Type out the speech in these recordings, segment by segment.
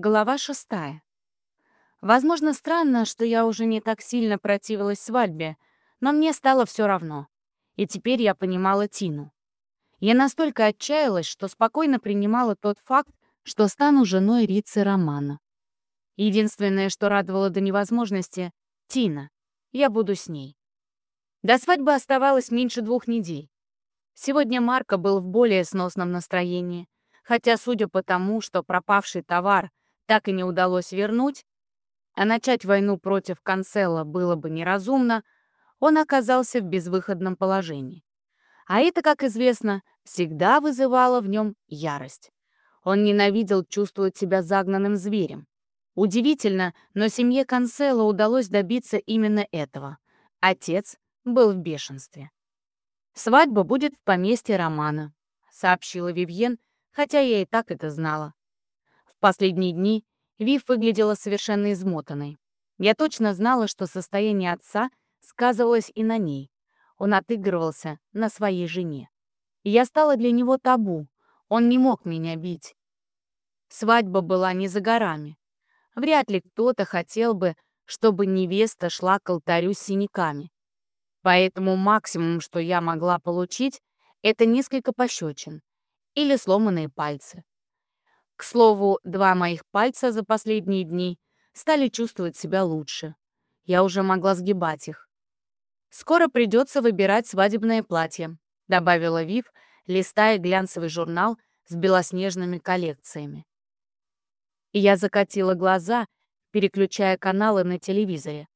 Глава шестая. Возможно, странно, что я уже не так сильно противилась свадьбе, но мне стало все равно. И теперь я понимала Тину. Я настолько отчаялась, что спокойно принимала тот факт, что стану женой Рицы Романа. Единственное, что радовало до невозможности — Тина. Я буду с ней. До свадьбы оставалось меньше двух недель. Сегодня Марко был в более сносном настроении, хотя, судя по тому, что пропавший товар так и не удалось вернуть, а начать войну против Канцела было бы неразумно, он оказался в безвыходном положении. А это, как известно, всегда вызывало в нем ярость. Он ненавидел чувствовать себя загнанным зверем. Удивительно, но семье Канцела удалось добиться именно этого. Отец был в бешенстве. «Свадьба будет в поместье Романа», — сообщила Вивьен, хотя я и так это знала последние дни Вив выглядела совершенно измотанной. Я точно знала, что состояние отца сказывалось и на ней. Он отыгрывался на своей жене. Я стала для него табу. Он не мог меня бить. Свадьба была не за горами. Вряд ли кто-то хотел бы, чтобы невеста шла к алтарю с синяками. Поэтому максимум, что я могла получить, это несколько пощечин или сломанные пальцы. К слову, два моих пальца за последние дни стали чувствовать себя лучше. Я уже могла сгибать их. «Скоро придется выбирать свадебное платье», — добавила Вив, листая глянцевый журнал с белоснежными коллекциями. И я закатила глаза, переключая каналы на телевизоре.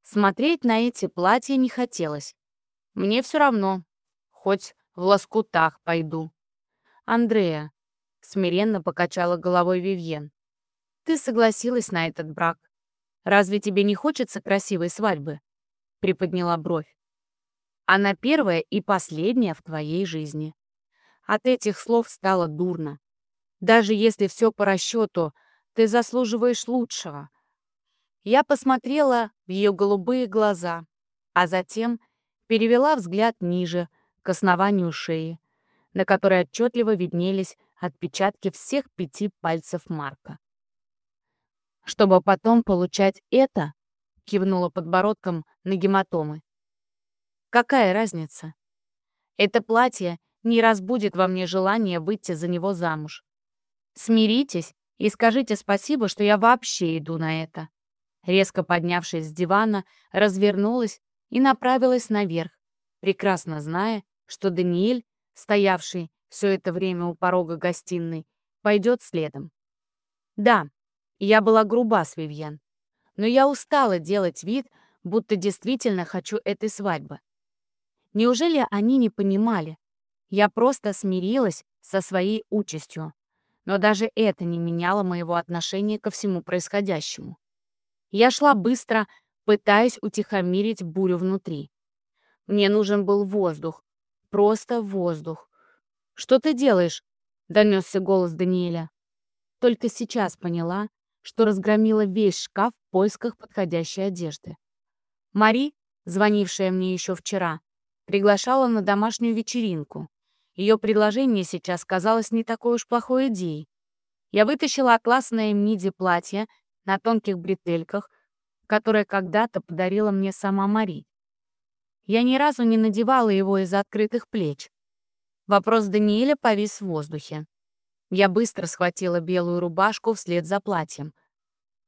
Смотреть на эти платья не хотелось. Мне все равно, хоть в лоскутах пойду. «Андрея, — смиренно покачала головой Вивьен. «Ты согласилась на этот брак. Разве тебе не хочется красивой свадьбы?» — приподняла бровь. «Она первая и последняя в твоей жизни». От этих слов стало дурно. Даже если все по расчету, ты заслуживаешь лучшего. Я посмотрела в ее голубые глаза, а затем перевела взгляд ниже, к основанию шеи, на которой отчетливо виднелись отпечатки всех пяти пальцев Марка. «Чтобы потом получать это?» — кивнула подбородком на гематомы. «Какая разница? Это платье не разбудит во мне желание выйти за него замуж. Смиритесь и скажите спасибо, что я вообще иду на это». Резко поднявшись с дивана, развернулась и направилась наверх, прекрасно зная, что Даниэль, стоявший все это время у порога гостиной, пойдет следом. Да, я была груба с Вивьен, но я устала делать вид, будто действительно хочу этой свадьбы. Неужели они не понимали? Я просто смирилась со своей участью, но даже это не меняло моего отношения ко всему происходящему. Я шла быстро, пытаясь утихомирить бурю внутри. Мне нужен был воздух, просто воздух. «Что ты делаешь?» — донесся голос Даниэля. Только сейчас поняла, что разгромила весь шкаф в поисках подходящей одежды. Мари, звонившая мне еще вчера, приглашала на домашнюю вечеринку. Ее предложение сейчас казалось не такой уж плохой идеей. Я вытащила атласное миди-платье на тонких бретельках, которое когда-то подарила мне сама Мари. Я ни разу не надевала его из-за открытых плеч. Вопрос Даниэля повис в воздухе. Я быстро схватила белую рубашку вслед за платьем.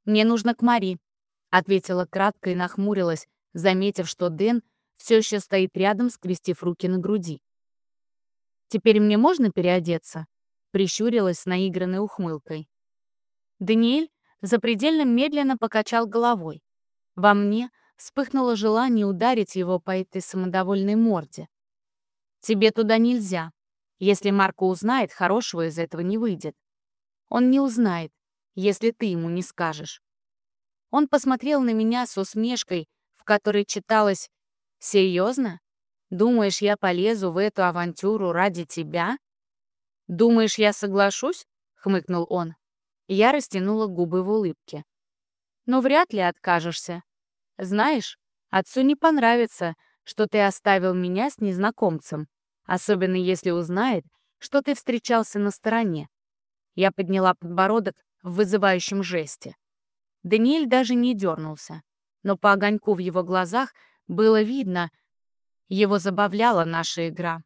«Мне нужно к Мари», — ответила кратко и нахмурилась, заметив, что Дэн все еще стоит рядом, скрестив руки на груди. «Теперь мне можно переодеться?» — прищурилась с наигранной ухмылкой. Даниэль запредельно медленно покачал головой. Во мне вспыхнуло желание ударить его по этой самодовольной морде. Тебе туда нельзя. Если Марко узнает, хорошего из этого не выйдет. Он не узнает, если ты ему не скажешь. Он посмотрел на меня с усмешкой, в которой читалось «Серьезно? Думаешь, я полезу в эту авантюру ради тебя?» «Думаешь, я соглашусь?» — хмыкнул он. Я растянула губы в улыбке. «Но вряд ли откажешься. Знаешь, отцу не понравится, что ты оставил меня с незнакомцем, особенно если узнает, что ты встречался на стороне. Я подняла подбородок в вызывающем жесте. Даниэль даже не дернулся, но по огоньку в его глазах было видно, его забавляла наша игра.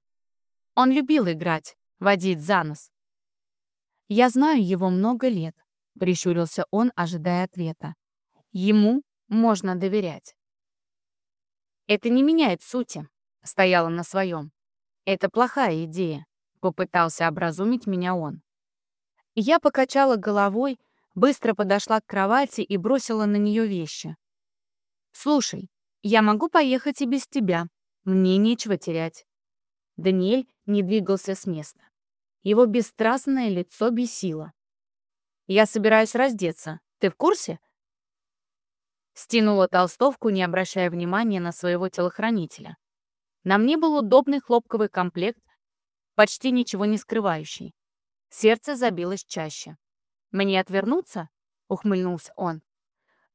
Он любил играть, водить за нос. «Я знаю его много лет», — прищурился он, ожидая ответа. «Ему можно доверять». «Это не меняет сути», — стояла на своем. «Это плохая идея», — попытался образумить меня он. Я покачала головой, быстро подошла к кровати и бросила на нее вещи. «Слушай, я могу поехать и без тебя. Мне нечего терять». Даниэль не двигался с места. Его бесстрастное лицо бесило. «Я собираюсь раздеться. Ты в курсе?» Стянула толстовку, не обращая внимания на своего телохранителя. На мне был удобный хлопковый комплект, почти ничего не скрывающий. Сердце забилось чаще. «Мне отвернуться?» — ухмыльнулся он.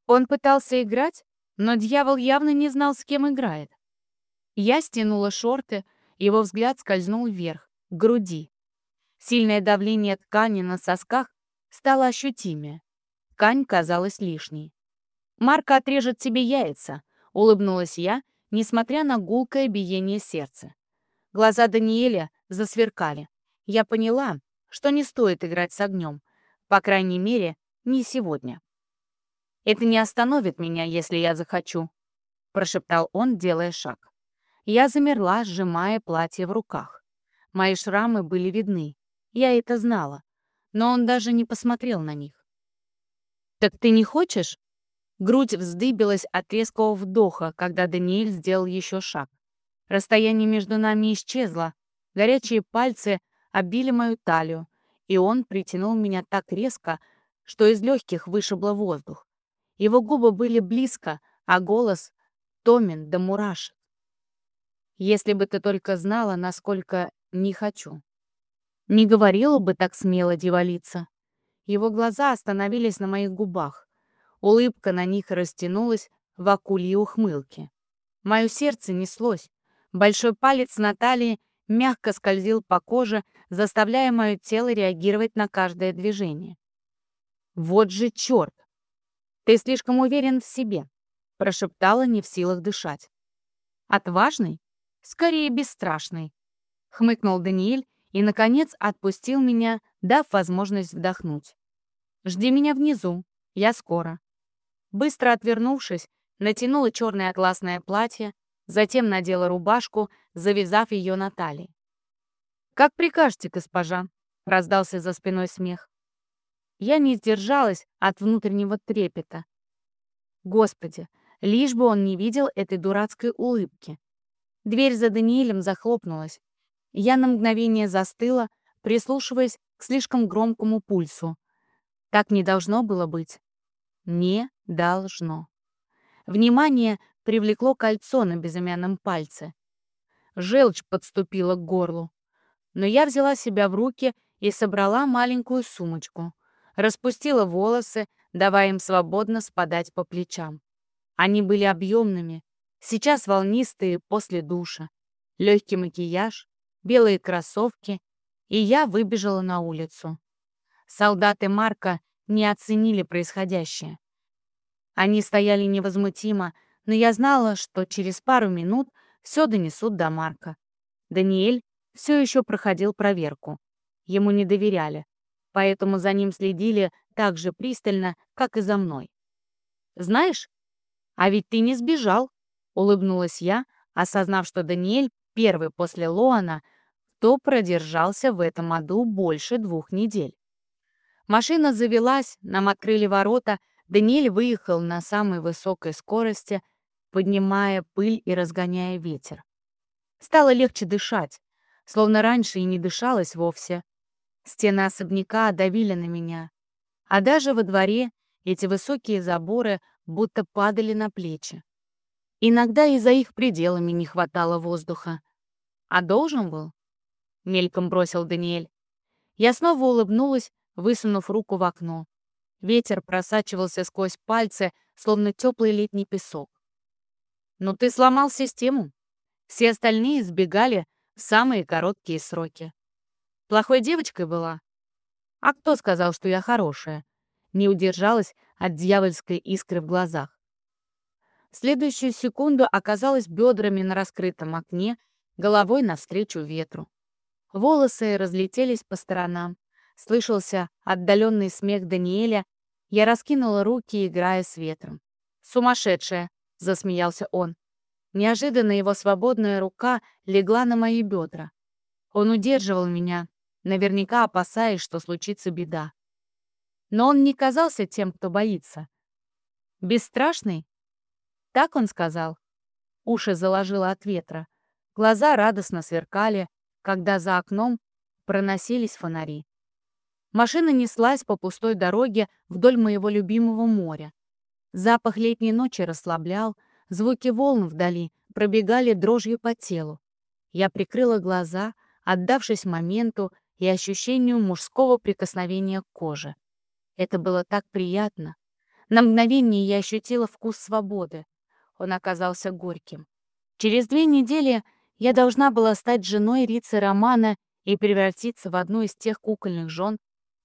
Он пытался играть, но дьявол явно не знал, с кем играет. Я стянула шорты, его взгляд скользнул вверх, к груди. Сильное давление ткани на сосках стало ощутимее. Ткань казалась лишней. «Марка отрежет тебе яйца», — улыбнулась я, несмотря на гулкое биение сердца. Глаза Даниэля засверкали. Я поняла, что не стоит играть с огнем. По крайней мере, не сегодня. «Это не остановит меня, если я захочу», — прошептал он, делая шаг. Я замерла, сжимая платье в руках. Мои шрамы были видны. Я это знала. Но он даже не посмотрел на них. «Так ты не хочешь?» Грудь вздыбилась от резкого вдоха, когда Даниэль сделал еще шаг. Расстояние между нами исчезло. Горячие пальцы обили мою талию, и он притянул меня так резко, что из легких вышибло воздух. Его губы были близко, а голос томен до мурашек. Если бы ты только знала, насколько не хочу. Не говорила бы так смело, девалица. Его глаза остановились на моих губах. Улыбка на них растянулась в акулье ухмылке. Мое сердце неслось. Большой палец Натальи мягко скользил по коже, заставляя мое тело реагировать на каждое движение. «Вот же черт! Ты слишком уверен в себе», — прошептала, не в силах дышать. «Отважный? Скорее, бесстрашный», — хмыкнул Даниэль и, наконец, отпустил меня, дав возможность вдохнуть. «Жди меня внизу, я скоро». Быстро отвернувшись, натянула черное атласное платье, Затем надела рубашку, завязав ее на талии. «Как прикажете, госпожа?» — раздался за спиной смех. Я не сдержалась от внутреннего трепета. Господи, лишь бы он не видел этой дурацкой улыбки. Дверь за Даниэлем захлопнулась. Я на мгновение застыла, прислушиваясь к слишком громкому пульсу. Так не должно было быть. Не должно. Внимание привлекло кольцо на безымянном пальце. Желчь подступила к горлу. Но я взяла себя в руки и собрала маленькую сумочку. Распустила волосы, давая им свободно спадать по плечам. Они были объемными, сейчас волнистые после душа. Легкий макияж, белые кроссовки, и я выбежала на улицу. Солдаты Марка не оценили происходящее. Они стояли невозмутимо, но я знала, что через пару минут все донесут до Марка. Даниэль все еще проходил проверку. Ему не доверяли, поэтому за ним следили так же пристально, как и за мной. «Знаешь, а ведь ты не сбежал», — улыбнулась я, осознав, что Даниэль первый после Лоана, кто продержался в этом аду больше двух недель. Машина завелась, нам открыли ворота, Даниэль выехал на самой высокой скорости, поднимая пыль и разгоняя ветер. Стало легче дышать, словно раньше и не дышалось вовсе. Стены особняка давили на меня, а даже во дворе эти высокие заборы будто падали на плечи. Иногда и за их пределами не хватало воздуха. А должен был? Мельком бросил Даниэль. Я снова улыбнулась, высунув руку в окно. Ветер просачивался сквозь пальцы, словно теплый летний песок. «Но ты сломал систему. Все остальные сбегали в самые короткие сроки. Плохой девочкой была?» А кто сказал, что я хорошая? Не удержалась от дьявольской искры в глазах. В следующую секунду оказалась бедрами на раскрытом окне, головой навстречу ветру. Волосы разлетелись по сторонам. Слышался отдаленный смех Даниэля. Я раскинула руки, играя с ветром. «Сумасшедшая!» — засмеялся он. Неожиданно его свободная рука легла на мои бедра. Он удерживал меня, наверняка опасаясь, что случится беда. Но он не казался тем, кто боится. «Бесстрашный?» Так он сказал. Уши заложило от ветра. Глаза радостно сверкали, когда за окном проносились фонари. Машина неслась по пустой дороге вдоль моего любимого моря. Запах летней ночи расслаблял, звуки волн вдали пробегали дрожью по телу. Я прикрыла глаза, отдавшись моменту и ощущению мужского прикосновения к коже. Это было так приятно. На мгновение я ощутила вкус свободы. Он оказался горьким. Через две недели я должна была стать женой Рицы Романа и превратиться в одну из тех кукольных жен,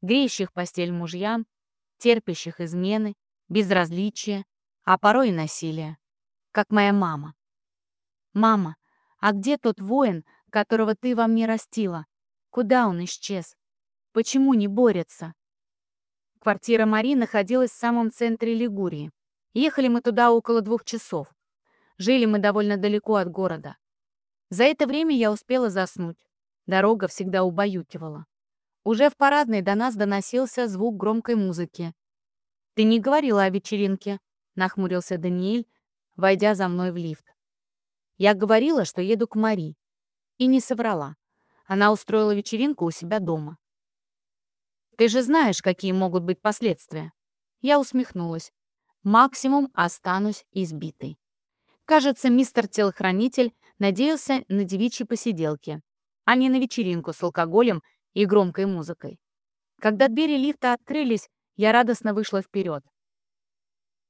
греющих постель мужьям, терпящих измены, безразличия, а порой и насилие, как моя мама. «Мама, а где тот воин, которого ты во мне растила? Куда он исчез? Почему не борется?» Квартира Мари находилась в самом центре Лигурии. Ехали мы туда около двух часов. Жили мы довольно далеко от города. За это время я успела заснуть. Дорога всегда убаюкивала. Уже в парадной до нас доносился звук громкой музыки. «Ты не говорила о вечеринке», — нахмурился Даниэль, войдя за мной в лифт. Я говорила, что еду к Мари. И не соврала. Она устроила вечеринку у себя дома. «Ты же знаешь, какие могут быть последствия». Я усмехнулась. «Максимум останусь избитой». Кажется, мистер телохранитель надеялся на девичьи посиделки, а не на вечеринку с алкоголем и громкой музыкой. Когда двери лифта открылись, я радостно вышла вперед.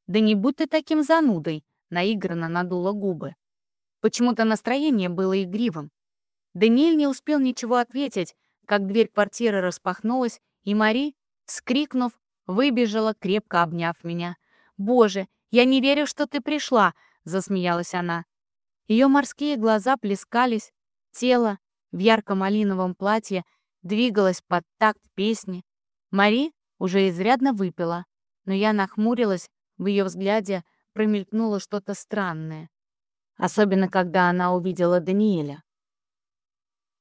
«Да не будь ты таким занудой!» — наигранно надула губы. Почему-то настроение было игривым. Даниэль не успел ничего ответить, как дверь квартиры распахнулась, и Мари, скрикнув, выбежала, крепко обняв меня. «Боже, я не верю, что ты пришла!» — засмеялась она. Ее морские глаза плескались, тело в ярко-малиновом платье двигалось под такт песни. Мари уже изрядно выпила, но я нахмурилась, в ее взгляде промелькнуло что-то странное. Особенно, когда она увидела Даниэля.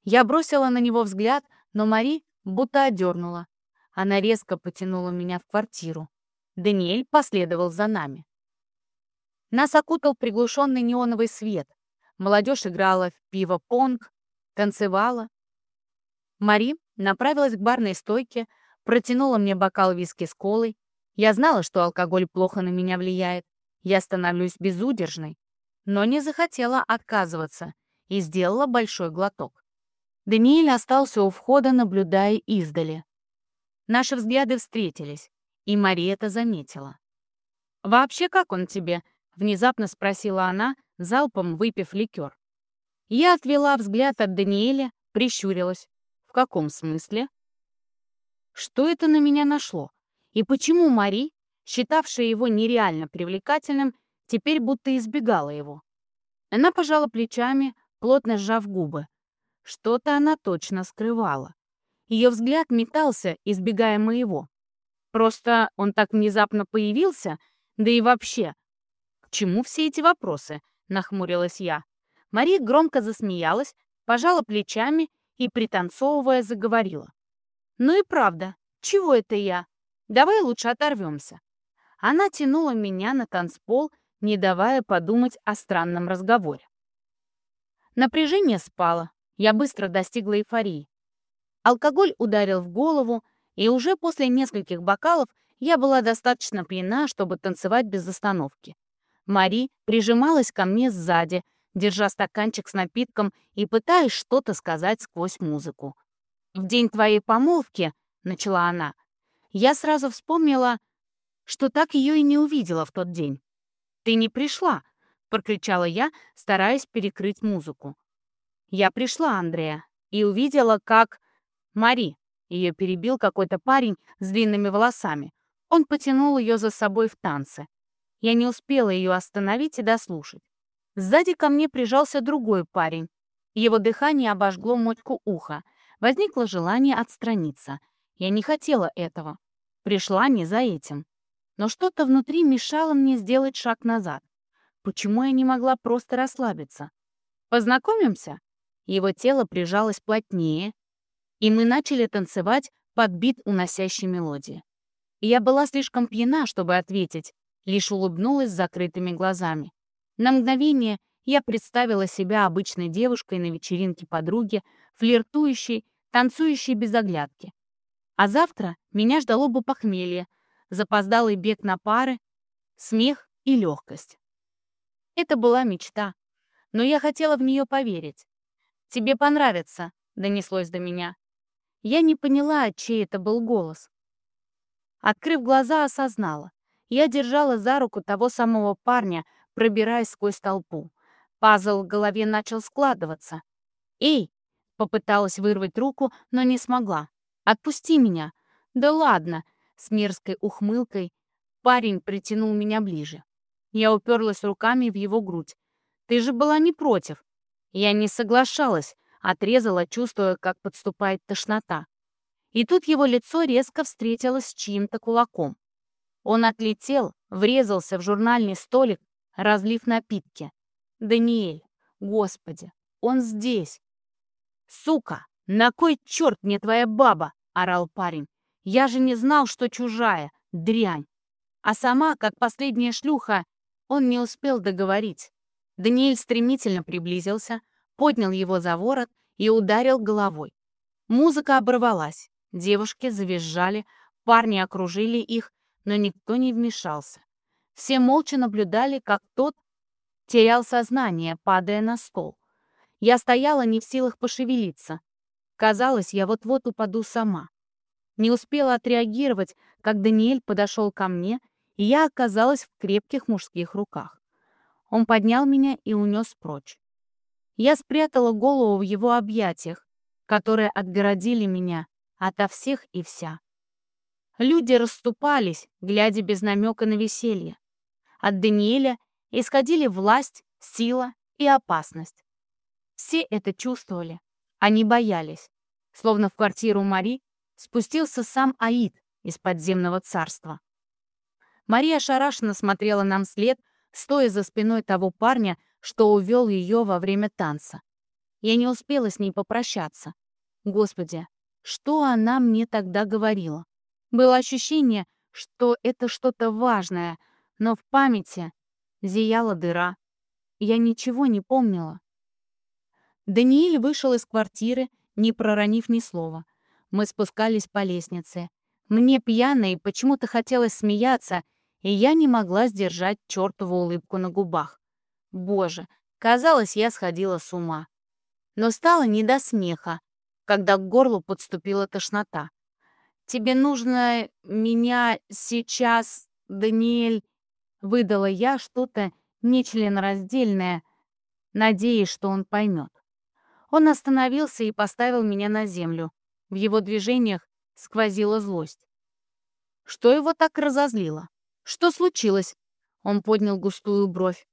Я бросила на него взгляд, но Мари будто одернула. Она резко потянула меня в квартиру. Даниэль последовал за нами. Нас окутал приглушенный неоновый свет. Молодежь играла в пиво-понг, танцевала. Мари направилась к барной стойке, протянула мне бокал виски с колой. Я знала, что алкоголь плохо на меня влияет. Я становлюсь безудержной. Но не захотела отказываться и сделала большой глоток. Даниэль остался у входа, наблюдая издали. Наши взгляды встретились, и Мари это заметила. «Вообще, как он тебе?» Внезапно спросила она, залпом выпив ликер. Я отвела взгляд от Даниэля, прищурилась. Каком смысле? Что это на меня нашло? И почему Мари, считавшая его нереально привлекательным, теперь будто избегала его? Она пожала плечами, плотно сжав губы. Что-то она точно скрывала. Ее взгляд метался, избегая моего. Просто он так внезапно появился, да и вообще, чему все эти вопросы?» — нахмурилась я. Мария громко засмеялась, пожала плечами и, пританцовывая, заговорила. «Ну и правда, чего это я? Давай лучше оторвемся». Она тянула меня на танцпол, не давая подумать о странном разговоре. Напряжение спало, я быстро достигла эйфории. Алкоголь ударил в голову, и уже после нескольких бокалов я была достаточно пьяна, чтобы танцевать без остановки. Мари прижималась ко мне сзади, держа стаканчик с напитком и пытаясь что-то сказать сквозь музыку. «В день твоей помолвки», — начала она, — я сразу вспомнила, что так ее и не увидела в тот день. «Ты не пришла», — прокричала я, стараясь перекрыть музыку. «Я пришла, Андрея, и увидела, как...» «Мари, Ее перебил какой-то парень с длинными волосами. Он потянул ее за собой в танце. Я не успела ее остановить и дослушать. Сзади ко мне прижался другой парень. Его дыхание обожгло мочку уха. Возникло желание отстраниться. Я не хотела этого. Пришла не за этим. Но что-то внутри мешало мне сделать шаг назад. Почему я не могла просто расслабиться? «Познакомимся?» Его тело прижалось плотнее, и мы начали танцевать под бит уносящей мелодии. Я была слишком пьяна, чтобы ответить, лишь улыбнулась с закрытыми глазами. На мгновение я представила себя обычной девушкой на вечеринке подруги, флиртующей, танцующей без оглядки. А завтра меня ждало бы похмелье, запоздалый бег на пары, смех и легкость. Это была мечта, но я хотела в нее поверить. «Тебе понравится», — донеслось до меня. Я не поняла, чей это был голос. Открыв глаза, осознала. Я держала за руку того самого парня, пробираясь сквозь толпу. Пазл в голове начал складываться. «Эй!» — попыталась вырвать руку, но не смогла. «Отпусти меня!» «Да ладно!» — с мерзкой ухмылкой парень притянул меня ближе. Я уперлась руками в его грудь. «Ты же была не против!» Я не соглашалась, отрезала, чувствуя, как подступает тошнота. И тут его лицо резко встретилось с чьим-то кулаком. Он отлетел, врезался в журнальный столик, разлив напитки. «Даниэль, господи, он здесь!» «Сука, на кой черт мне твоя баба?» — орал парень. «Я же не знал, что чужая, дрянь!» А сама, как последняя шлюха, он не успел договорить. Даниэль стремительно приблизился, поднял его за ворот и ударил головой. Музыка оборвалась, девушки завизжали, парни окружили их, но никто не вмешался. Все молча наблюдали, как тот терял сознание, падая на стол. Я стояла не в силах пошевелиться. Казалось, я вот-вот упаду сама. Не успела отреагировать, как Даниэль подошел ко мне, и я оказалась в крепких мужских руках. Он поднял меня и унес прочь. Я спрятала голову в его объятиях, которые отгородили меня ото всех и вся. Люди расступались, глядя без намека на веселье. От Даниэля исходили власть, сила и опасность. Все это чувствовали. Они боялись. Словно в квартиру Мари спустился сам Аид из подземного царства. Мария шарашенно смотрела нам вслед, стоя за спиной того парня, что увел ее во время танца. Я не успела с ней попрощаться. Господи, что она мне тогда говорила? Было ощущение, что это что-то важное, но в памяти зияла дыра. Я ничего не помнила. Даниэль вышел из квартиры, не проронив ни слова. Мы спускались по лестнице. Мне пьяной почему-то хотелось смеяться, и я не могла сдержать чертову улыбку на губах. Боже, казалось, я сходила с ума. Но стало не до смеха, когда к горлу подступила тошнота. «Тебе нужно меня сейчас, Даниэль...» Выдала я что-то нечленораздельное, надеясь, что он поймет. Он остановился и поставил меня на землю. В его движениях сквозила злость. Что его так разозлило? Что случилось? Он поднял густую бровь.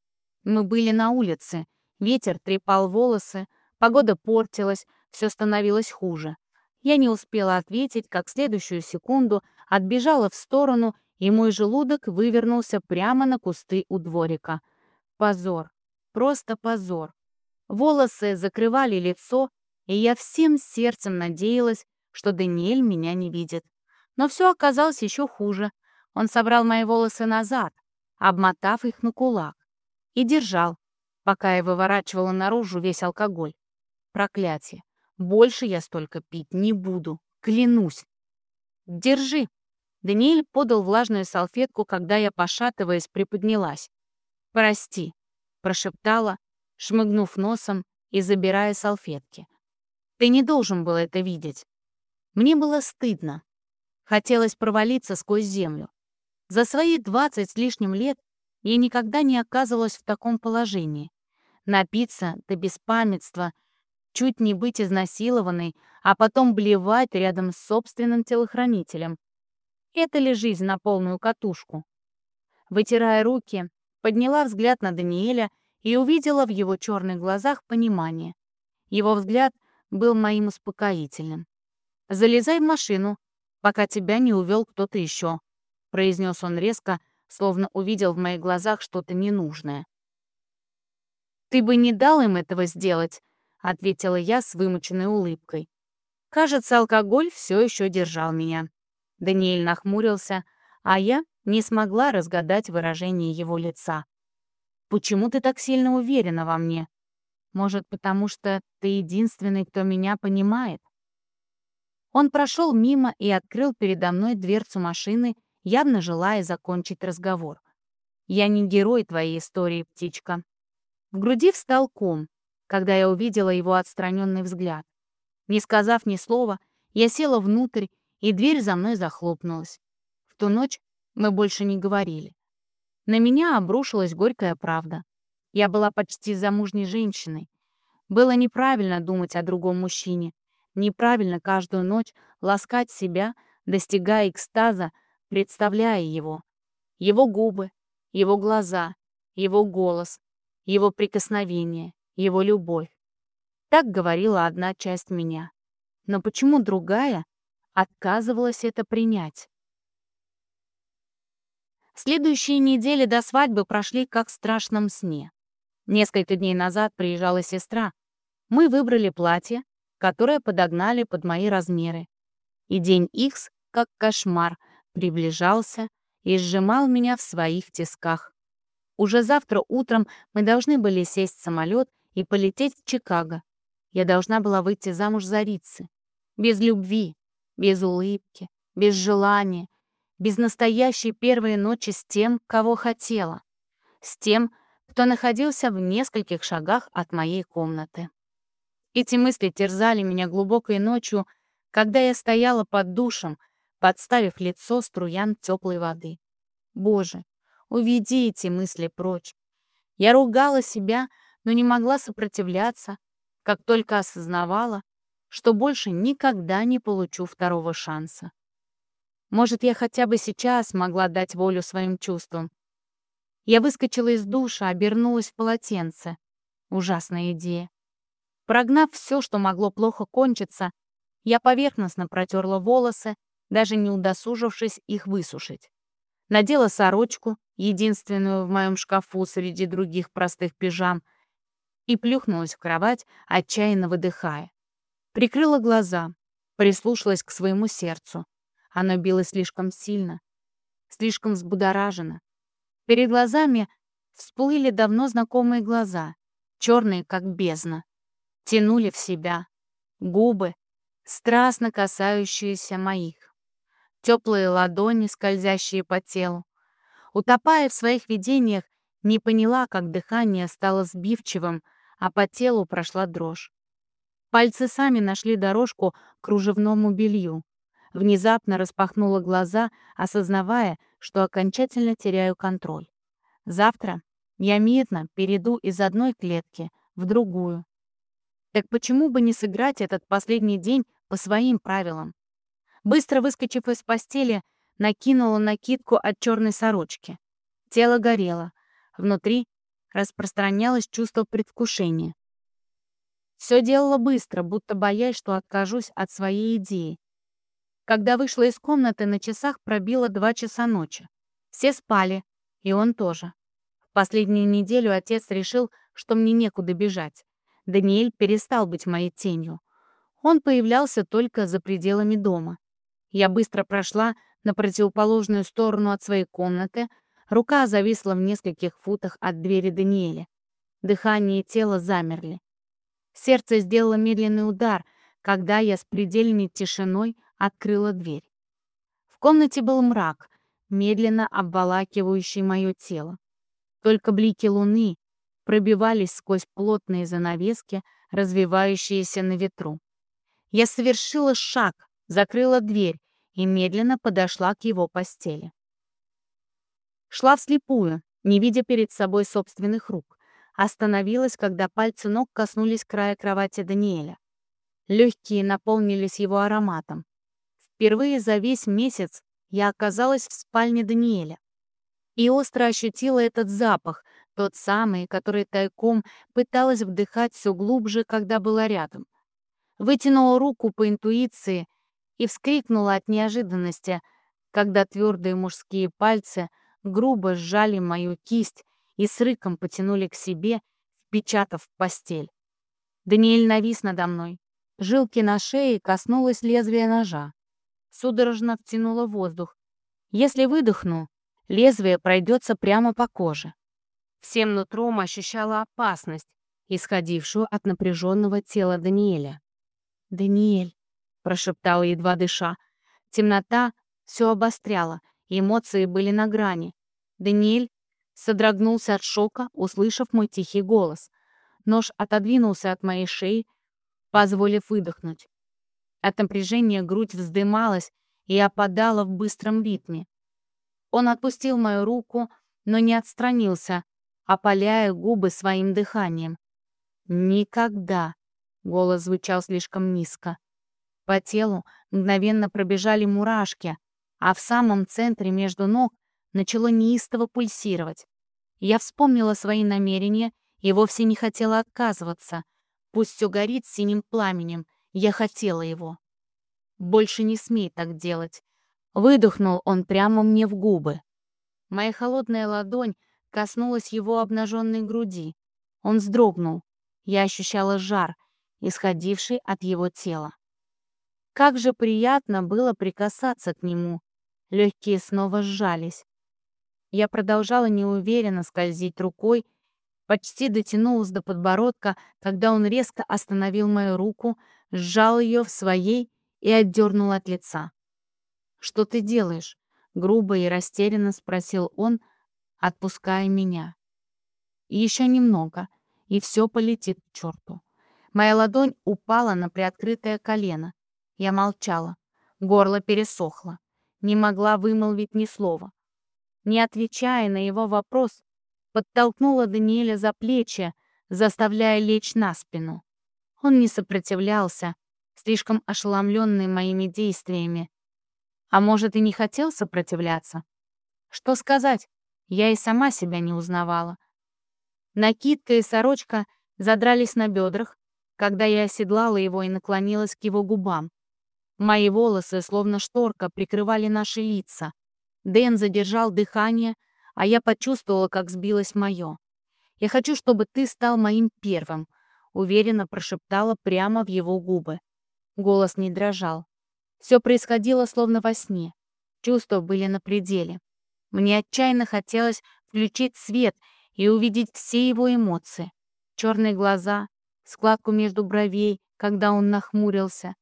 Мы были на улице. Ветер трепал волосы, погода портилась, все становилось хуже. Я не успела ответить, как в следующую секунду отбежала в сторону и мой желудок вывернулся прямо на кусты у дворика. Позор. Просто позор. Волосы закрывали лицо, и я всем сердцем надеялась, что Даниэль меня не видит. Но все оказалось еще хуже. Он собрал мои волосы назад, обмотав их на кулак, и держал, пока я выворачивала наружу весь алкоголь. Проклятие. Больше я столько пить не буду. Клянусь. Держи. Даниэль подал влажную салфетку, когда я, пошатываясь, приподнялась. «Прости», — прошептала, шмыгнув носом и забирая салфетки. «Ты не должен был это видеть». Мне было стыдно. Хотелось провалиться сквозь землю. За свои двадцать с лишним лет я никогда не оказывалась в таком положении. Напиться до беспамятства, чуть не быть изнасилованной, а потом блевать рядом с собственным телохранителем. Это ли жизнь на полную катушку? Вытирая руки, подняла взгляд на Даниэля и увидела в его черных глазах понимание. Его взгляд был моим успокоительным. «Залезай в машину, пока тебя не увел кто-то еще», произнес он резко, словно увидел в моих глазах что-то ненужное. «Ты бы не дал им этого сделать», — ответила я с вымученной улыбкой. Кажется, алкоголь все еще держал меня. Даниэль нахмурился, а я не смогла разгадать выражение его лица. «Почему ты так сильно уверена во мне? Может, потому что ты единственный, кто меня понимает?» Он прошел мимо и открыл передо мной дверцу машины, явно желая закончить разговор. «Я не герой твоей истории, птичка». В груди встал ком, когда я увидела его отстраненный взгляд. Не сказав ни слова, я села внутрь, и дверь за мной захлопнулась. В ту ночь мы больше не говорили. На меня обрушилась горькая правда. Я была почти замужней женщиной. Было неправильно думать о другом мужчине, неправильно каждую ночь ласкать себя, достигая экстаза, представляя его. Его губы, его глаза, его голос, его прикосновение, его любовь. Так говорила одна часть меня. Но почему другая отказывалась это принять? Следующие недели до свадьбы прошли как в страшном сне. Несколько дней назад приезжала сестра. Мы выбрали платье, которое подогнали под мои размеры. И день Икс, как кошмар, приближался и сжимал меня в своих тисках. Уже завтра утром мы должны были сесть в самолет и полететь в Чикаго. Я должна была выйти замуж за Рицы. Без любви, без улыбки, без желания, без настоящей первой ночи с тем, кого хотела. С тем, кто находился в нескольких шагах от моей комнаты. Эти мысли терзали меня глубокой ночью, когда я стояла под душем, подставив лицо струям теплой воды. Боже, уведи эти мысли прочь. Я ругала себя, но не могла сопротивляться, как только осознавала, что больше никогда не получу второго шанса. Может, я хотя бы сейчас могла дать волю своим чувствам. Я выскочила из душа, обернулась в полотенце. Ужасная идея. Прогнав все, что могло плохо кончиться, я поверхностно протерла волосы, даже не удосужившись их высушить. Надела сорочку, единственную в моем шкафу среди других простых пижам, и плюхнулась в кровать, отчаянно выдыхая. Прикрыла глаза, прислушалась к своему сердцу. Оно билось слишком сильно, слишком взбудоражено. Перед глазами всплыли давно знакомые глаза, черные, как бездна. Тянули в себя. Губы, страстно касающиеся моих. Теплые ладони, скользящие по телу. Утопая в своих видениях, не поняла, как дыхание стало сбивчивым, а по телу прошла дрожь. Пальцы сами нашли дорожку к кружевному белью. Внезапно распахнула глаза, осознавая, что окончательно теряю контроль. Завтра я мирно перейду из одной клетки в другую. Так почему бы не сыграть этот последний день по своим правилам? Быстро выскочив из постели, накинула накидку от черной сорочки. Тело горело. Внутри распространялось чувство предвкушения. Все делала быстро, будто боясь, что откажусь от своей идеи. Когда вышла из комнаты, на часах пробило два часа ночи. Все спали, и он тоже. В последнюю неделю отец решил, что мне некуда бежать. Даниэль перестал быть моей тенью. Он появлялся только за пределами дома. Я быстро прошла на противоположную сторону от своей комнаты, Рука зависла в нескольких футах от двери Даниэля. Дыхание и тело замерли. Сердце сделало медленный удар, когда я с предельной тишиной открыла дверь. В комнате был мрак, медленно обволакивающий мое тело. Только блики луны пробивались сквозь плотные занавески, развивающиеся на ветру. Я совершила шаг, закрыла дверь и медленно подошла к его постели. Шла вслепую, не видя перед собой собственных рук. Остановилась, когда пальцы ног коснулись края кровати Даниэля. Легкие наполнились его ароматом. Впервые за весь месяц я оказалась в спальне Даниэля. И остро ощутила этот запах, тот самый, который тайком пыталась вдыхать все глубже, когда была рядом. Вытянула руку по интуиции и вскрикнула от неожиданности, когда твердые мужские пальцы грубо сжали мою кисть и с рыком потянули к себе, впечатав в постель. Даниэль навис надо мной. Жилки на шее коснулось лезвия ножа. Судорожно втянула воздух. Если выдохну, лезвие пройдется прямо по коже. Всем нутром ощущала опасность, исходившую от напряженного тела Даниэля. «Даниэль», — прошептала, едва дыша. Темнота все обостряла, эмоции были на грани. Даниэль содрогнулся от шока, услышав мой тихий голос. Нож отодвинулся от моей шеи, позволив выдохнуть. От напряжения грудь вздымалась и опадала в быстром ритме. Он отпустил мою руку, но не отстранился, опаляя губы своим дыханием. «Никогда!» — голос звучал слишком низко. По телу мгновенно пробежали мурашки, а в самом центре между ног начало неистово пульсировать. Я вспомнила свои намерения и вовсе не хотела отказываться. Пусть все горит синим пламенем, я хотела его. Больше не смей так делать. Выдохнул он прямо мне в губы. Моя холодная ладонь коснулась его обнаженной груди. Он вздрогнул. Я ощущала жар, исходивший от его тела. Как же приятно было прикасаться к нему. Легкие снова сжались. Я продолжала неуверенно скользить рукой, почти дотянулась до подбородка, когда он резко остановил мою руку, сжал ее в своей и отдернул от лица. «Что ты делаешь?» — грубо и растерянно спросил он, отпуская меня. «Еще немного, и все полетит к черту». Моя ладонь упала на приоткрытое колено. Я молчала. Горло пересохло. Не могла вымолвить ни слова. Не отвечая на его вопрос, подтолкнула Даниэля за плечи, заставляя лечь на спину. Он не сопротивлялся, слишком ошеломленный моими действиями. А может, и не хотел сопротивляться? Что сказать? Я и сама себя не узнавала. Накидка и сорочка задрались на бедрах, когда я оседлала его и наклонилась к его губам. Мои волосы, словно шторка, прикрывали наши лица. Дэн задержал дыхание, а я почувствовала, как сбилось мое. «Я хочу, чтобы ты стал моим первым», — уверенно прошептала прямо в его губы. Голос не дрожал. Все происходило словно во сне. Чувства были на пределе. Мне отчаянно хотелось включить свет и увидеть все его эмоции. Черные глаза, складку между бровей, когда он нахмурился.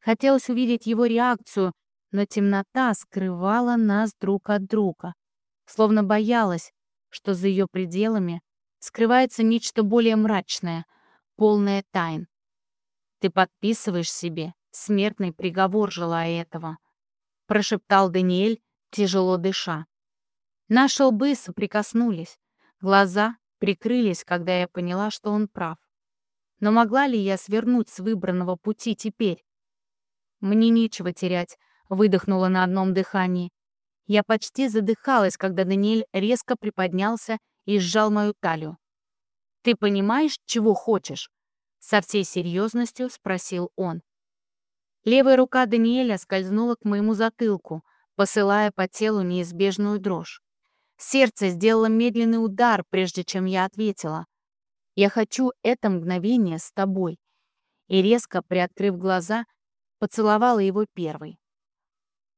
Хотелось увидеть его реакцию, но темнота скрывала нас друг от друга. Словно боялась, что за ее пределами скрывается нечто более мрачное, полное тайн. Ты подписываешь себе смертный приговор, желая этого, прошептал Даниэль, тяжело дыша. Наши лбы соприкоснулись, глаза прикрылись, когда я поняла, что он прав. Но могла ли я свернуть с выбранного пути теперь? Мне нечего терять, выдохнула на одном дыхании. Я почти задыхалась, когда Даниэль резко приподнялся и сжал мою талию. «Ты понимаешь, чего хочешь?» Со всей серьезностью спросил он. Левая рука Даниэля скользнула к моему затылку, посылая по телу неизбежную дрожь. Сердце сделало медленный удар, прежде чем я ответила. «Я хочу это мгновение с тобой». И резко, приоткрыв глаза, поцеловала его первой.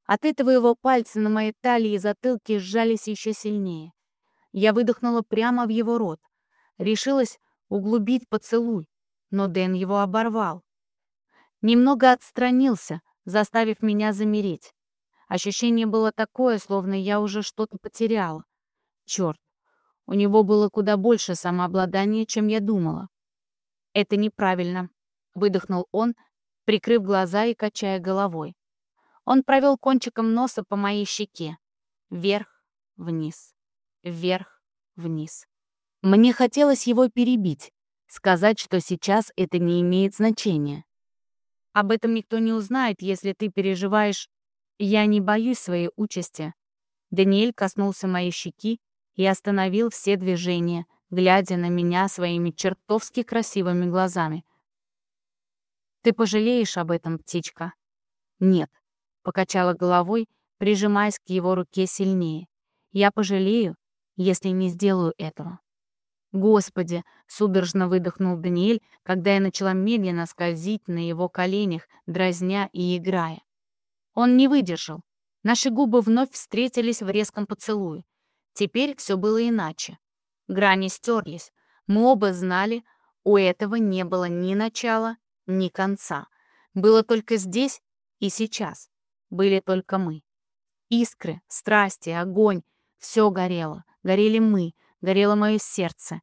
От этого его пальцы на моей талии и затылке сжались еще сильнее. Я выдохнула прямо в его рот. Решилась углубить поцелуй, но Дэн его оборвал. Немного отстранился, заставив меня замереть. Ощущение было такое, словно я уже что-то потеряла. Черт, у него было куда больше самообладания, чем я думала. «Это неправильно», — выдохнул он, прикрыв глаза и качая головой. Он провел кончиком носа по моей щеке. Вверх, вниз, вверх, вниз. Мне хотелось его перебить, сказать, что сейчас это не имеет значения. Об этом никто не узнает, если ты переживаешь «я не боюсь своей участи». Даниэль коснулся моей щеки и остановил все движения, глядя на меня своими чертовски красивыми глазами. «Ты пожалеешь об этом, птичка?» «Нет», — покачала головой, прижимаясь к его руке сильнее. «Я пожалею, если не сделаю этого». «Господи!» — судорожно выдохнул Даниэль, когда я начала медленно скользить на его коленях, дразня и играя. Он не выдержал. Наши губы вновь встретились в резком поцелуе. Теперь все было иначе. Грани стерлись. Мы оба знали, у этого не было ни начала, ни конца. Было только здесь и сейчас. Были только мы. Искры, страсти, огонь — все горело. Горели мы, горело мое сердце.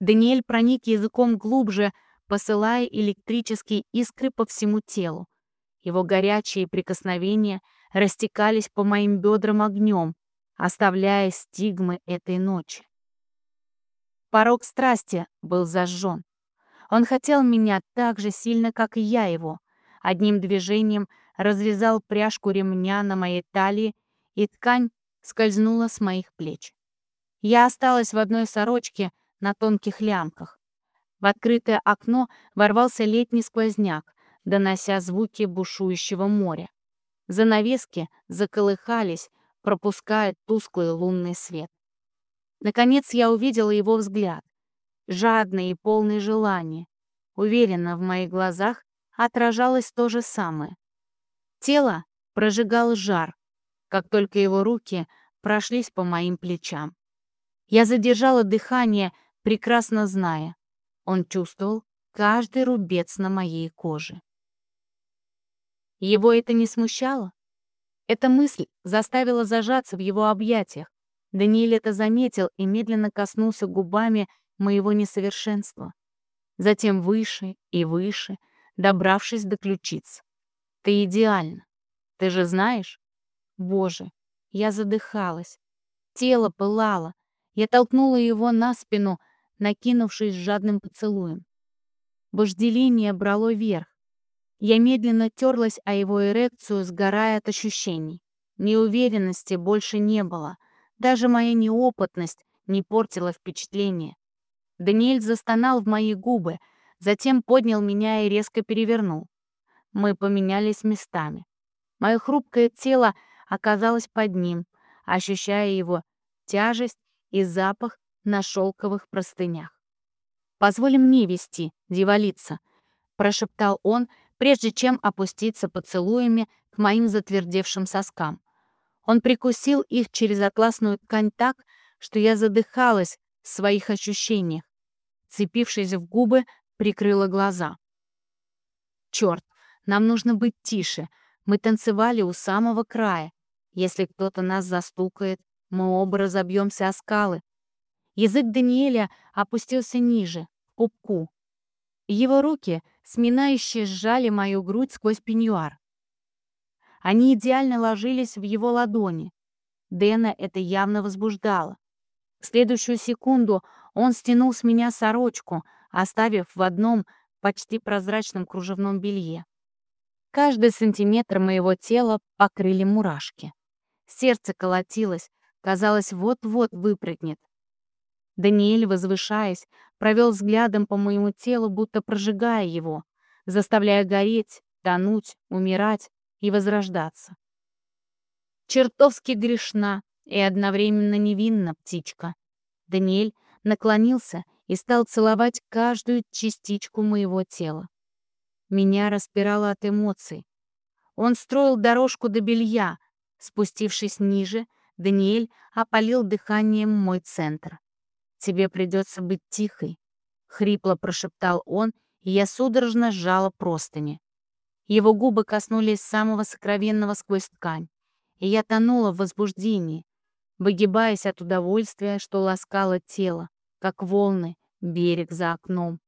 Даниэль проник языком глубже, посылая электрические искры по всему телу. Его горячие прикосновения растекались по моим бедрам огнем, оставляя стигмы этой ночи. Порог страсти был зажжен. Он хотел меня так же сильно, как и я его. Одним движением развязал пряжку ремня на моей талии, и ткань скользнула с моих плеч. Я осталась в одной сорочке на тонких лямках. В открытое окно ворвался летний сквозняк, донося звуки бушующего моря. Занавески заколыхались, пропуская тусклый лунный свет. Наконец я увидела его взгляд, жадный и полный желания. Уверенно в моих глазах отражалось то же самое. Тело прожигал жар, как только его руки прошлись по моим плечам. Я задержала дыхание, прекрасно зная. Он чувствовал каждый рубец на моей коже. Его это не смущало? Эта мысль заставила зажаться в его объятиях. Даниэль это заметил и медленно коснулся губами моего несовершенства. Затем выше и выше, добравшись до ключиц. Ты идеальна. Ты же знаешь? Боже, я задыхалась. Тело пылало. Я толкнула его на спину, накинувшись жадным поцелуем. Вожделение брало верх. Я медленно терлась о его эрекцию, сгорая от ощущений. Неуверенности больше не было. Даже моя неопытность не портила впечатление. Даниэль застонал в мои губы, затем поднял меня и резко перевернул. Мы поменялись местами. Мое хрупкое тело оказалось под ним, ощущая его тяжесть и запах на шелковых простынях. «Позволь мне вести, дьяволица», — прошептал он, прежде чем опуститься поцелуями к моим затвердевшим соскам. Он прикусил их через атласную ткань так, что я задыхалась в своих ощущениях. Цепившись в губы, прикрыла глаза. «Черт, нам нужно быть тише. Мы танцевали у самого края. Если кто-то нас застукает, мы оба разобьемся о скалы». Язык Даниэля опустился ниже, к пупку. Его руки, сминающие, сжали мою грудь сквозь пеньюар. Они идеально ложились в его ладони. Дэна это явно возбуждало. В следующую секунду он стянул с меня сорочку, оставив в одном почти прозрачном кружевном белье. Каждый сантиметр моего тела покрыли мурашки. Сердце колотилось, казалось, вот-вот выпрыгнет. Даниэль, возвышаясь, провел взглядом по моему телу, будто прожигая его, заставляя гореть, тонуть, умирать и возрождаться. Чертовски грешна и одновременно невинна птичка. Даниэль наклонился и стал целовать каждую частичку моего тела. Меня распирало от эмоций. Он строил дорожку до белья. Спустившись ниже, Даниэль опалил дыханием мой центр. «Тебе придется быть тихой», — хрипло прошептал он, и я судорожно сжала простыни. Его губы коснулись самого сокровенного сквозь ткань, и я тонула в возбуждении, выгибаясь от удовольствия, что ласкало тело, как волны, берег за окном.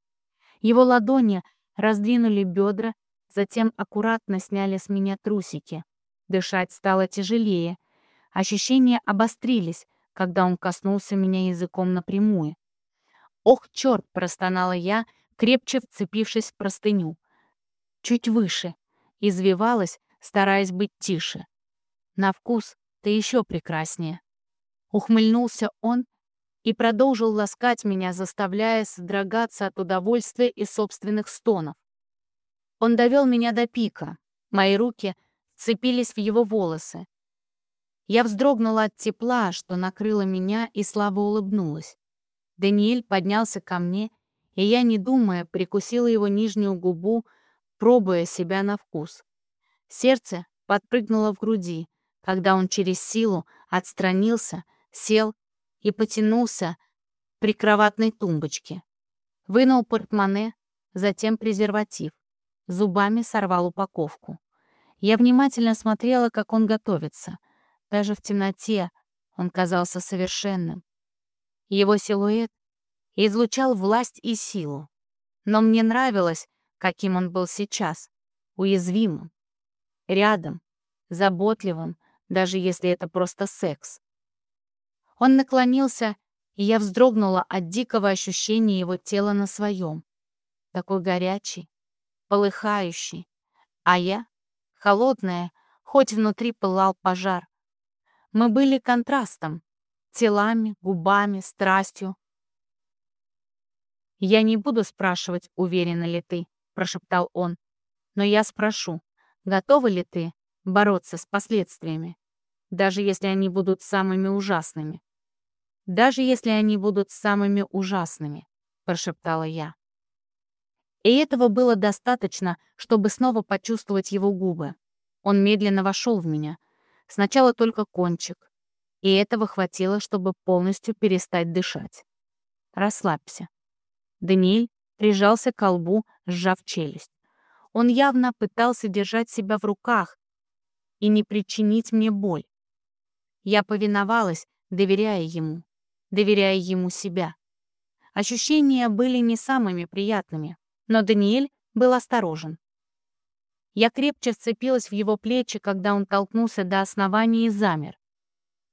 Его ладони раздвинули бедра, затем аккуратно сняли с меня трусики. Дышать стало тяжелее. Ощущения обострились, когда он коснулся меня языком напрямую. «Ох, черт!» — простонала я, крепче вцепившись в простыню. Чуть выше. Извивалась, стараясь быть тише. На вкус ты еще прекраснее. Ухмыльнулся он и продолжил ласкать меня, заставляя содрогаться от удовольствия и собственных стонов. Он довел меня до пика. Мои руки цепились в его волосы. Я вздрогнула от тепла, что накрыло меня, и слабо улыбнулась. Даниэль поднялся ко мне, и я, не думая, прикусила его нижнюю губу, пробуя себя на вкус. Сердце подпрыгнуло в груди, когда он через силу отстранился, сел и потянулся к прикроватной тумбочке. Вынул портмоне, затем презерватив. Зубами сорвал упаковку. Я внимательно смотрела, как он готовится. Даже в темноте он казался совершенным. Его силуэт излучал власть и силу. Но мне нравилось, каким он был сейчас, уязвимым, рядом, заботливым, даже если это просто секс. Он наклонился, и я вздрогнула от дикого ощущения его тела на своем. Такой горячий, полыхающий, а я — холодная, хоть внутри пылал пожар. Мы были контрастом, телами, губами, страстью. «Я не буду спрашивать, уверена ли ты», — прошептал он, «но я спрошу, готова ли ты бороться с последствиями, даже если они будут самыми ужасными. «Даже если они будут самыми ужасными», — прошептала я. И этого было достаточно, чтобы снова почувствовать его губы. Он медленно вошел в меня. Сначала только кончик. И этого хватило, чтобы полностью перестать дышать. «Расслабься». Даниэль прижался к колбу, сжав челюсть. Он явно пытался держать себя в руках и не причинить мне боль. Я повиновалась, доверяя ему, доверяя ему себя. Ощущения были не самыми приятными, но Даниэль был осторожен. Я крепче вцепилась в его плечи, когда он толкнулся до основания и замер.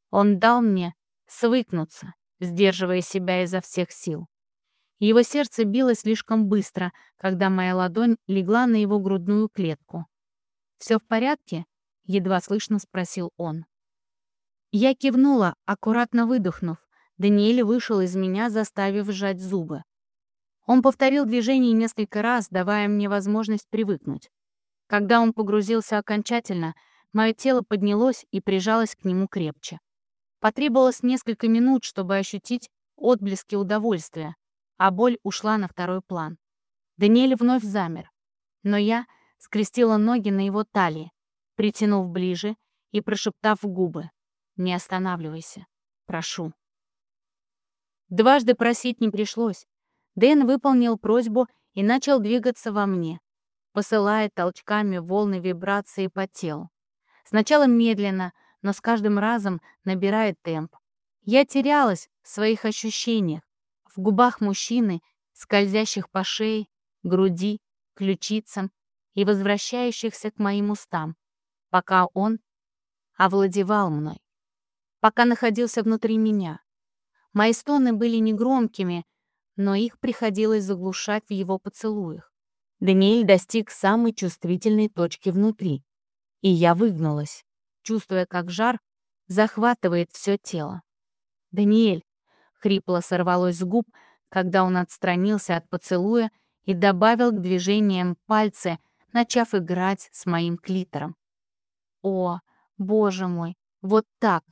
Он дал мне свыкнуться, сдерживая себя изо всех сил. Его сердце билось слишком быстро, когда моя ладонь легла на его грудную клетку. «Все в порядке?» — едва слышно спросил он. Я кивнула, аккуратно выдохнув. Даниэль вышел из меня, заставив сжать зубы. Он повторил движение несколько раз, давая мне возможность привыкнуть. Когда он погрузился окончательно, мое тело поднялось и прижалось к нему крепче. Потребовалось несколько минут, чтобы ощутить отблески удовольствия, а боль ушла на второй план. Даниэль вновь замер, но я скрестила ноги на его талии, притянув ближе и прошептав в губы. Не останавливайся. Прошу. Дважды просить не пришлось. Дэн выполнил просьбу и начал двигаться во мне, посылая толчками волны вибрации по телу. Сначала медленно, но с каждым разом набирает темп. Я терялась в своих ощущениях, в губах мужчины, скользящих по шее, груди, ключицам и возвращающихся к моим устам, пока он овладевал мной пока находился внутри меня. Мои стоны были негромкими, но их приходилось заглушать в его поцелуях. Даниэль достиг самой чувствительной точки внутри, и я выгнулась, чувствуя, как жар захватывает все тело. «Даниэль!» — хрипло сорвалось с губ, когда он отстранился от поцелуя и добавил к движениям пальцы, начав играть с моим клитором. «О, боже мой, вот так!»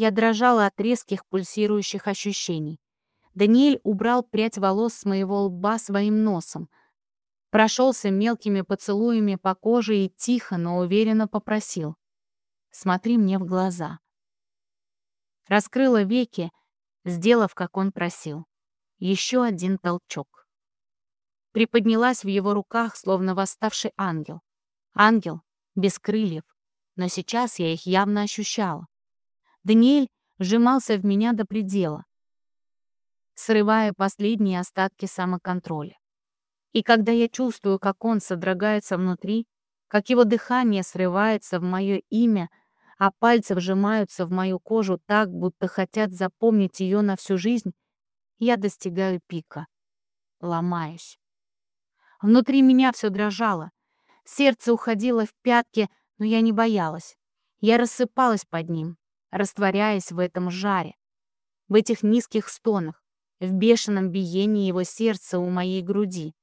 Я дрожала от резких пульсирующих ощущений. Даниэль убрал прядь волос с моего лба своим носом. Прошелся мелкими поцелуями по коже и тихо, но уверенно попросил. «Смотри мне в глаза». Раскрыла веки, сделав, как он просил. Еще один толчок. Приподнялась в его руках, словно восставший ангел. Ангел без крыльев, но сейчас я их явно ощущала. Даниэль сжимался в меня до предела, срывая последние остатки самоконтроля. И когда я чувствую, как он содрогается внутри, как его дыхание срывается в мое имя, а пальцы вжимаются в мою кожу так, будто хотят запомнить ее на всю жизнь, я достигаю пика. Ломаюсь. Внутри меня все дрожало. Сердце уходило в пятки, но я не боялась. Я рассыпалась под ним, растворяясь в этом жаре, в этих низких стонах, в бешеном биении его сердца у моей груди.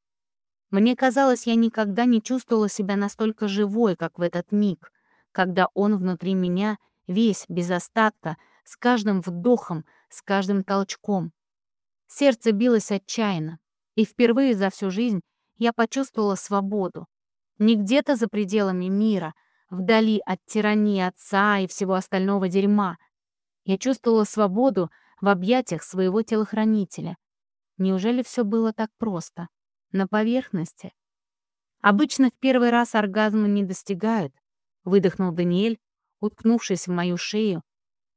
Мне казалось, я никогда не чувствовала себя настолько живой, как в этот миг, когда он внутри меня, весь, без остатка, с каждым вдохом, с каждым толчком. Сердце билось отчаянно, и впервые за всю жизнь я почувствовала свободу. Не где-то за пределами мира, вдали от тирании отца и всего остального дерьма. Я чувствовала свободу в объятиях своего телохранителя. Неужели все было так просто? На поверхности? Обычно в первый раз оргазма не достигают, выдохнул Даниэль, уткнувшись в мою шею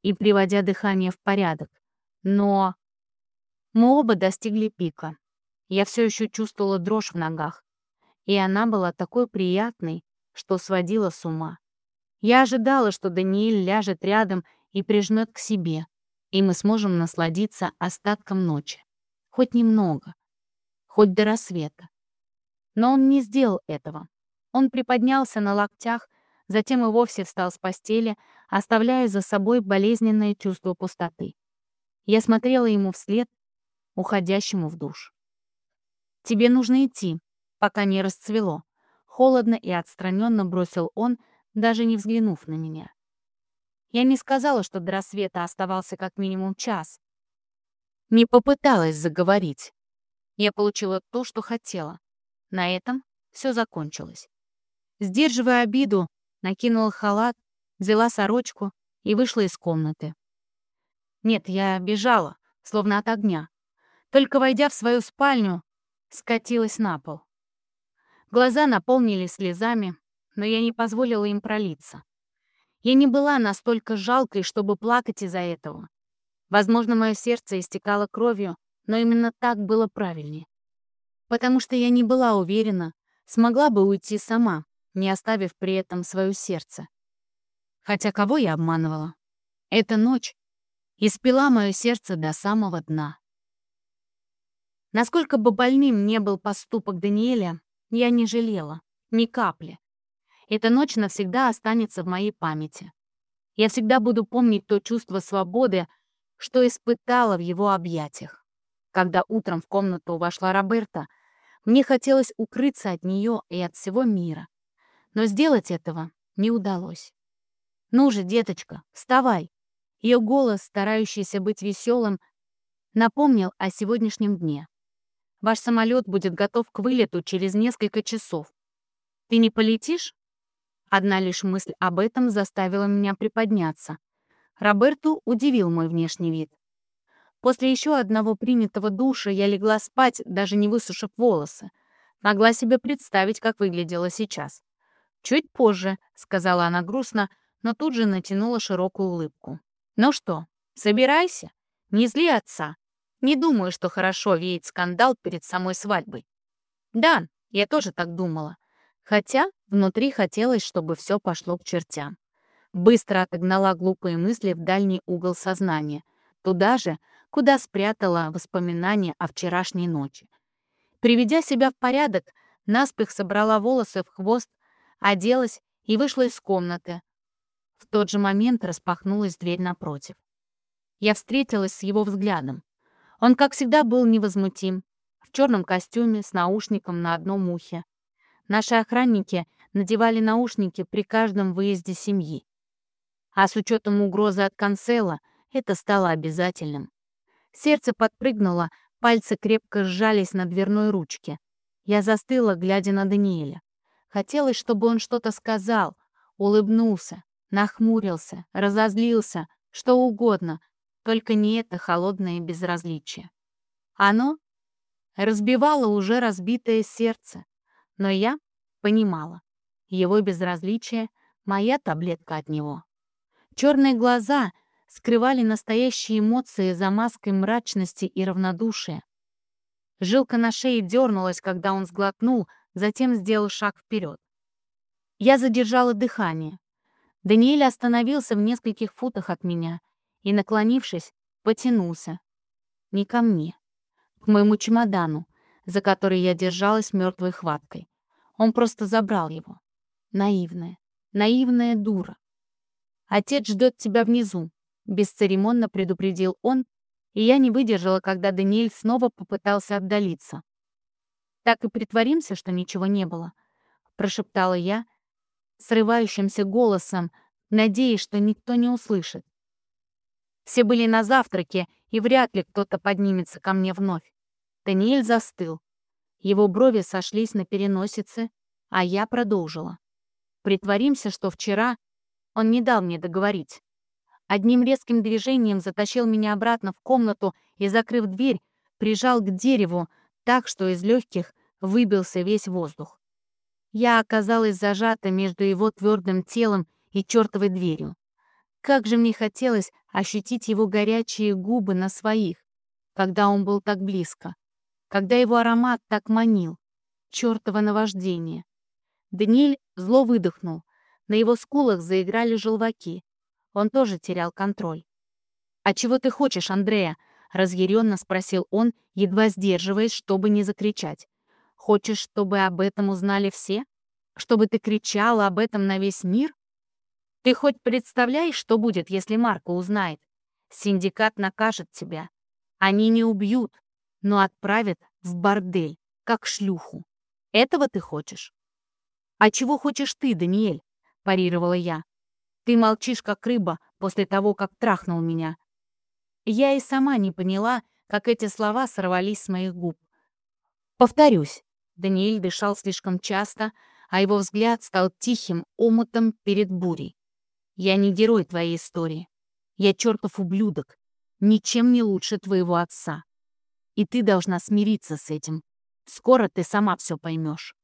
и приводя дыхание в порядок. Но мы оба достигли пика. Я все еще чувствовала дрожь в ногах, и она была такой приятной, что сводила с ума. Я ожидала, что Даниэль ляжет рядом и прижмет к себе, и мы сможем насладиться остатком ночи. Хоть немного, хоть до рассвета. Но он не сделал этого. Он приподнялся на локтях, затем и вовсе встал с постели, оставляя за собой болезненное чувство пустоты. Я смотрела ему вслед, уходящему в душ. «Тебе нужно идти, пока не расцвело», — холодно и отстраненно бросил он, даже не взглянув на меня. Я не сказала, что до рассвета оставался как минимум час. Не попыталась заговорить. Я получила то, что хотела. На этом все закончилось. Сдерживая обиду, накинула халат, взяла сорочку и вышла из комнаты. Нет, я бежала, словно от огня. Только войдя в свою спальню, скатилась на пол. Глаза наполнились слезами, но я не позволила им пролиться. Я не была настолько жалкой, чтобы плакать из-за этого. Возможно, мое сердце истекало кровью, но именно так было правильнее. Потому что я не была уверена, смогла бы уйти сама, не оставив при этом свое сердце. Хотя кого я обманывала? Эта ночь испила мое сердце до самого дна. Насколько бы больным не был поступок Даниэля, я не жалела, ни капли. Эта ночь навсегда останется в моей памяти. Я всегда буду помнить то чувство свободы, что испытала в его объятиях. Когда утром в комнату вошла Роберта, мне хотелось укрыться от нее и от всего мира. Но сделать этого не удалось. «Ну же, деточка, вставай!» Ее голос, старающийся быть веселым, напомнил о сегодняшнем дне. Ваш самолет будет готов к вылету через несколько часов. Ты не полетишь? Одна лишь мысль об этом заставила меня приподняться. Роберту удивил мой внешний вид. После еще одного принятого душа я легла спать, даже не высушив волосы. Могла себе представить, как выглядела сейчас. «Чуть позже», — сказала она грустно, но тут же натянула широкую улыбку. «Ну что, собирайся. Не зли отца. Не думаю, что хорошо веет скандал перед самой свадьбой. Да, я тоже так думала. Хотя внутри хотелось, чтобы все пошло к чертям. Быстро отогнала глупые мысли в дальний угол сознания, туда же, куда спрятала воспоминания о вчерашней ночи. Приведя себя в порядок, наспех собрала волосы в хвост, оделась и вышла из комнаты. В тот же момент распахнулась дверь напротив. Я встретилась с его взглядом. Он, как всегда, был невозмутим, в черном костюме с наушником на одном ухе. Наши охранники надевали наушники при каждом выезде семьи. А с учетом угрозы от канцела это стало обязательным. Сердце подпрыгнуло, пальцы крепко сжались на дверной ручке. Я застыла, глядя на Даниэля. Хотелось, чтобы он что-то сказал, улыбнулся, нахмурился, разозлился, что угодно, только не это холодное безразличие. Оно разбивало уже разбитое сердце, но я понимала, его безразличие — моя таблетка от него. Черные глаза скрывали настоящие эмоции за маской мрачности и равнодушия. Жилка на шее дернулась, когда он сглотнул, затем сделал шаг вперед. Я задержала дыхание. Даниэль остановился в нескольких футах от меня, и, наклонившись, потянулся. Не ко мне, к моему чемодану, за который я держалась мертвой хваткой. Он просто забрал его. Наивная, наивная дура. «Отец ждет тебя внизу», — бесцеремонно предупредил он, и я не выдержала, когда Даниэль снова попытался отдалиться. «Так и притворимся, что ничего не было», — прошептала я, срывающимся голосом, надеясь, что никто не услышит. Все были на завтраке, и вряд ли кто-то поднимется ко мне вновь. Даниэль застыл. Его брови сошлись на переносице, а я продолжила. Притворимся, что вчера он не дал мне договорить. Одним резким движением затащил меня обратно в комнату и, закрыв дверь, прижал к дереву так, что из легких выбился весь воздух. Я оказалась зажата между его твердым телом и чертовой дверью. Как же мне хотелось ощутить его горячие губы на своих, когда он был так близко, когда его аромат так манил. Чёртово наваждение. Даниэль зло выдохнул. На его скулах заиграли желваки. Он тоже терял контроль. «А чего ты хочешь, Андрея?» — разъяренно спросил он, едва сдерживаясь, чтобы не закричать. «Хочешь, чтобы об этом узнали все? Чтобы ты кричала об этом на весь мир? Ты хоть представляешь, что будет, если Марко узнает? Синдикат накажет тебя. Они не убьют, но отправят в бордель, как шлюху. Этого ты хочешь? А чего хочешь ты, Даниэль? парировала я. Ты молчишь, как рыба, после того, как трахнул меня. Я и сама не поняла, как эти слова сорвались с моих губ. Повторюсь, Даниэль дышал слишком часто, а его взгляд стал тихим омутом перед бурей. Я не герой твоей истории. Я чертов ублюдок, ничем не лучше твоего отца. И ты должна смириться с этим. Скоро ты сама все поймешь.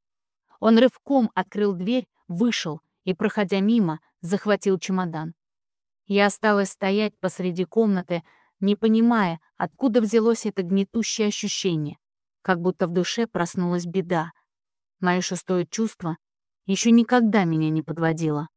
Он рывком открыл дверь, вышел и, проходя мимо, захватил чемодан. Я осталась стоять посреди комнаты, не понимая, откуда взялось это гнетущее ощущение, как будто в душе проснулась беда. Мое шестое чувство еще никогда меня не подводило.